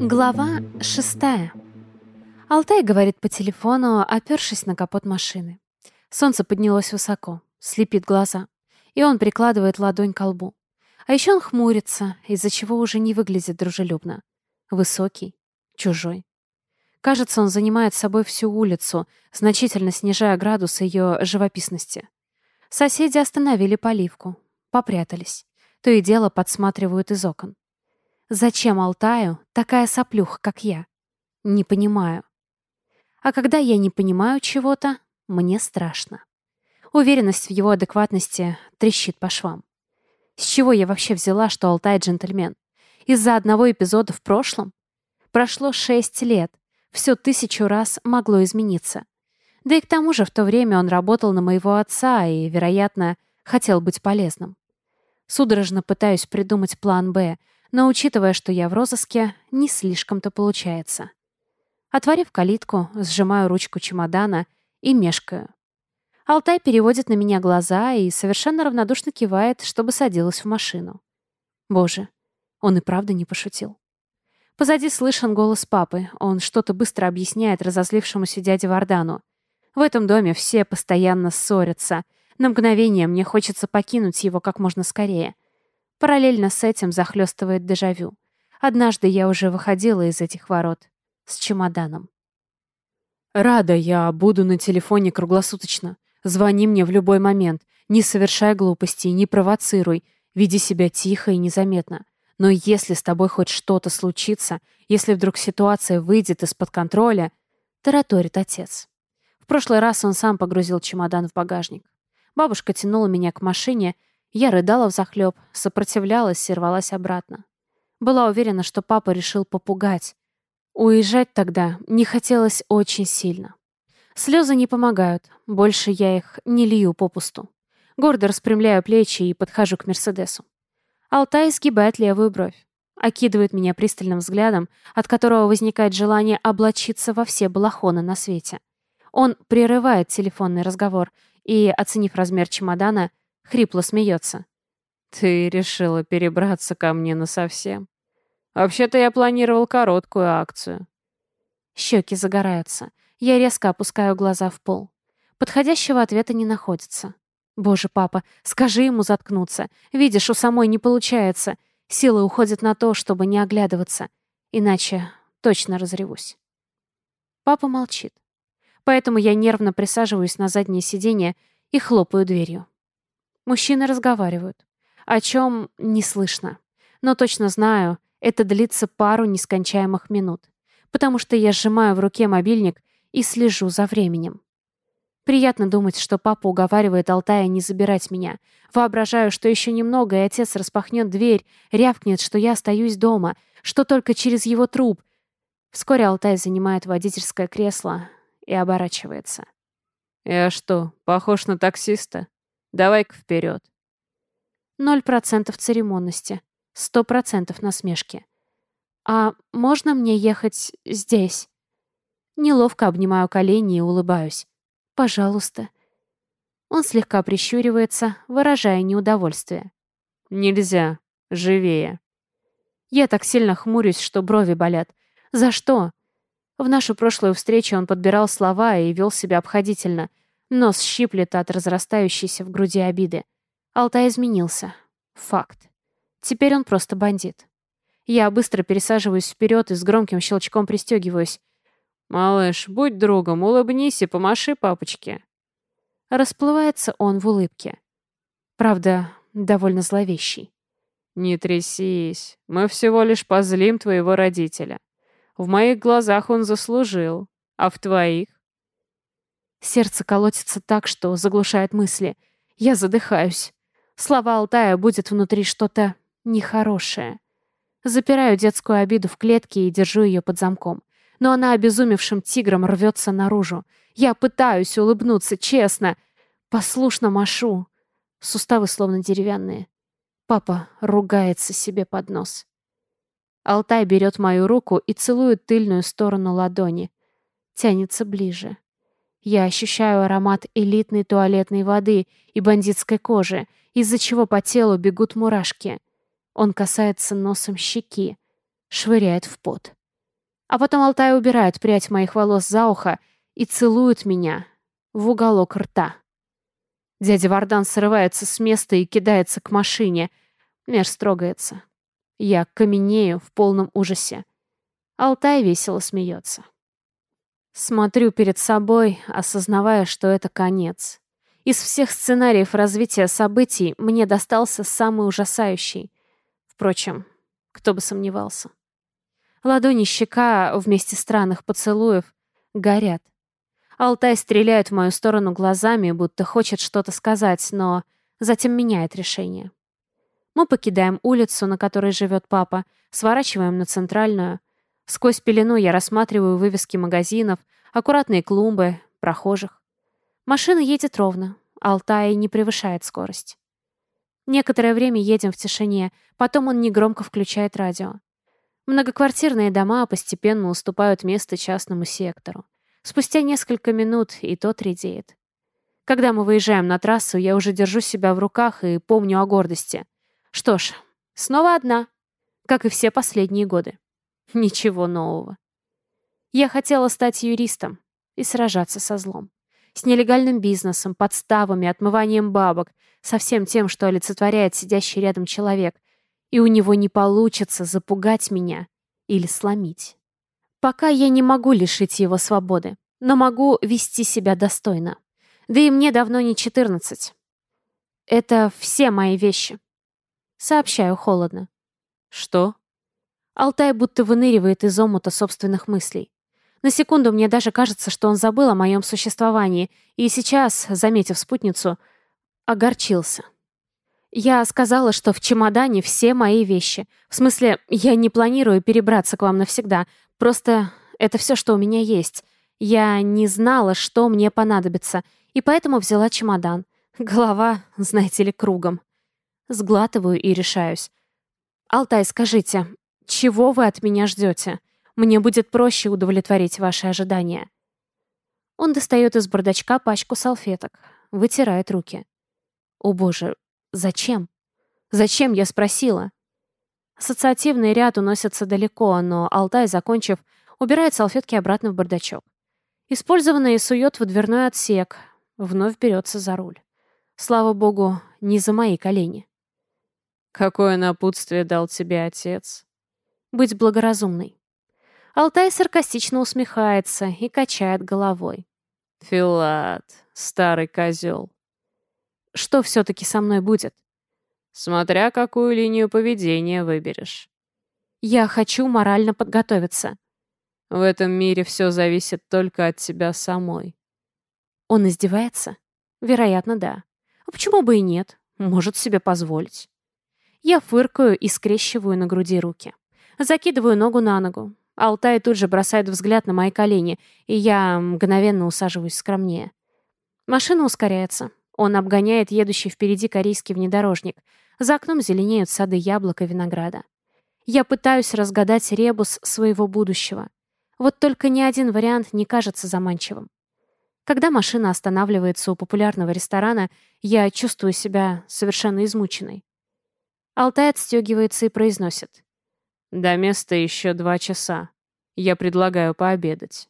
Глава шестая. Алтай говорит по телефону, опершись на капот машины. Солнце поднялось высоко, слепит глаза, и он прикладывает ладонь к лбу. А еще он хмурится, из-за чего уже не выглядит дружелюбно. Высокий, чужой. Кажется, он занимает собой всю улицу, значительно снижая градус ее живописности. Соседи остановили поливку, попрятались. То и дело подсматривают из окон. Зачем Алтаю такая соплюха, как я? Не понимаю. А когда я не понимаю чего-то, мне страшно. Уверенность в его адекватности трещит по швам. С чего я вообще взяла, что Алтай джентльмен? Из-за одного эпизода в прошлом? Прошло шесть лет. Все тысячу раз могло измениться. Да и к тому же в то время он работал на моего отца и, вероятно, хотел быть полезным. Судорожно пытаюсь придумать план «Б», но, учитывая, что я в розыске, не слишком-то получается. Отворив калитку, сжимаю ручку чемодана и мешкаю. Алтай переводит на меня глаза и совершенно равнодушно кивает, чтобы садилась в машину. Боже, он и правда не пошутил. Позади слышен голос папы. Он что-то быстро объясняет разозлившемуся дяде Вардану. В этом доме все постоянно ссорятся. На мгновение мне хочется покинуть его как можно скорее — Параллельно с этим захлестывает дежавю. Однажды я уже выходила из этих ворот. С чемоданом. «Рада, я буду на телефоне круглосуточно. Звони мне в любой момент. Не совершай глупостей, не провоцируй. Веди себя тихо и незаметно. Но если с тобой хоть что-то случится, если вдруг ситуация выйдет из-под контроля, тараторит отец. В прошлый раз он сам погрузил чемодан в багажник. Бабушка тянула меня к машине, я рыдала взахлёб, сопротивлялась и рвалась обратно. Была уверена, что папа решил попугать. Уезжать тогда не хотелось очень сильно. Слезы не помогают, больше я их не лью попусту. Гордо распрямляю плечи и подхожу к Мерседесу. Алтай сгибает левую бровь, окидывает меня пристальным взглядом, от которого возникает желание облачиться во все балахоны на свете. Он прерывает телефонный разговор и, оценив размер чемодана, Хрипло смеется. «Ты решила перебраться ко мне насовсем? Вообще-то я планировал короткую акцию». Щеки загораются. Я резко опускаю глаза в пол. Подходящего ответа не находится. «Боже, папа, скажи ему заткнуться. Видишь, у самой не получается. Силы уходят на то, чтобы не оглядываться. Иначе точно разревусь». Папа молчит. Поэтому я нервно присаживаюсь на заднее сиденье и хлопаю дверью. Мужчины разговаривают. О чем не слышно. Но точно знаю, это длится пару нескончаемых минут. Потому что я сжимаю в руке мобильник и слежу за временем. Приятно думать, что папа уговаривает Алтая не забирать меня. Воображаю, что еще немного, и отец распахнет дверь, рявкнет, что я остаюсь дома, что только через его труп. Вскоре Алтай занимает водительское кресло и оборачивается. «Я что, похож на таксиста?» Давай-ка вперед. Ноль процентов церемонности. Сто процентов насмешки. А можно мне ехать здесь? Неловко обнимаю колени и улыбаюсь. Пожалуйста. Он слегка прищуривается, выражая неудовольствие. Нельзя. Живее. Я так сильно хмурюсь, что брови болят. За что? В нашу прошлую встречу он подбирал слова и вел себя обходительно — Нос щиплет от разрастающейся в груди обиды. Алтай изменился. Факт. Теперь он просто бандит. Я быстро пересаживаюсь вперед и с громким щелчком пристегиваюсь. «Малыш, будь другом, улыбнись и помаши папочке». Расплывается он в улыбке. Правда, довольно зловещий. «Не трясись. Мы всего лишь позлим твоего родителя. В моих глазах он заслужил, а в твоих Сердце колотится так, что заглушает мысли. Я задыхаюсь. Слова Алтая будет внутри что-то нехорошее. Запираю детскую обиду в клетке и держу ее под замком. Но она обезумевшим тигром рвется наружу. Я пытаюсь улыбнуться, честно. Послушно машу. Суставы словно деревянные. Папа ругается себе под нос. Алтай берет мою руку и целует тыльную сторону ладони. Тянется ближе. Я ощущаю аромат элитной туалетной воды и бандитской кожи, из-за чего по телу бегут мурашки. Он касается носом щеки, швыряет в пот. А потом Алтай убирает прядь моих волос за ухо и целует меня в уголок рта. Дядя Вардан срывается с места и кидается к машине. Меж строгается. Я каменею в полном ужасе. Алтай весело смеется. Смотрю перед собой, осознавая, что это конец. Из всех сценариев развития событий мне достался самый ужасающий. Впрочем, кто бы сомневался. Ладони щека вместе странных поцелуев горят. Алтай стреляет в мою сторону глазами, будто хочет что-то сказать, но затем меняет решение. Мы покидаем улицу, на которой живет папа, сворачиваем на центральную. Сквозь пелену я рассматриваю вывески магазинов, аккуратные клумбы, прохожих. Машина едет ровно, Алтай не превышает скорость. Некоторое время едем в тишине, потом он негромко включает радио. Многоквартирные дома постепенно уступают место частному сектору. Спустя несколько минут и тот редеет. Когда мы выезжаем на трассу, я уже держу себя в руках и помню о гордости. Что ж, снова одна, как и все последние годы. Ничего нового. Я хотела стать юристом и сражаться со злом. С нелегальным бизнесом, подставами, отмыванием бабок, со всем тем, что олицетворяет сидящий рядом человек. И у него не получится запугать меня или сломить. Пока я не могу лишить его свободы, но могу вести себя достойно. Да и мне давно не 14. Это все мои вещи. Сообщаю холодно. Что? Алтай будто выныривает из омута собственных мыслей. На секунду мне даже кажется, что он забыл о моем существовании, и сейчас, заметив спутницу, огорчился. Я сказала, что в чемодане все мои вещи. В смысле, я не планирую перебраться к вам навсегда. Просто это все, что у меня есть. Я не знала, что мне понадобится, и поэтому взяла чемодан. Голова, знаете ли, кругом. Сглатываю и решаюсь. «Алтай, скажите, чего вы от меня ждете? Мне будет проще удовлетворить ваши ожидания». Он достает из бардачка пачку салфеток, вытирает руки. «О боже, зачем? Зачем?» — я спросила. Ассоциативный ряд уносится далеко, но Алтай, закончив, убирает салфетки обратно в бардачок. Использованные сует в дверной отсек, вновь берется за руль. Слава богу, не за мои колени. «Какое напутствие дал тебе отец?» «Быть благоразумной». Алтай саркастично усмехается и качает головой. «Филат, старый козел». «Что все-таки со мной будет?» Смотря какую линию поведения выберешь. Я хочу морально подготовиться. В этом мире все зависит только от тебя самой. Он издевается? Вероятно, да. А почему бы и нет? Может себе позволить. Я фыркаю и скрещиваю на груди руки. Закидываю ногу на ногу. Алтай тут же бросает взгляд на мои колени, и я мгновенно усаживаюсь скромнее. Машина ускоряется. Он обгоняет едущий впереди корейский внедорожник — за окном зеленеют сады яблок и винограда. Я пытаюсь разгадать ребус своего будущего. Вот только ни один вариант не кажется заманчивым. Когда машина останавливается у популярного ресторана, я чувствую себя совершенно измученной. Алтай отстегивается и произносит. «До места еще два часа. Я предлагаю пообедать».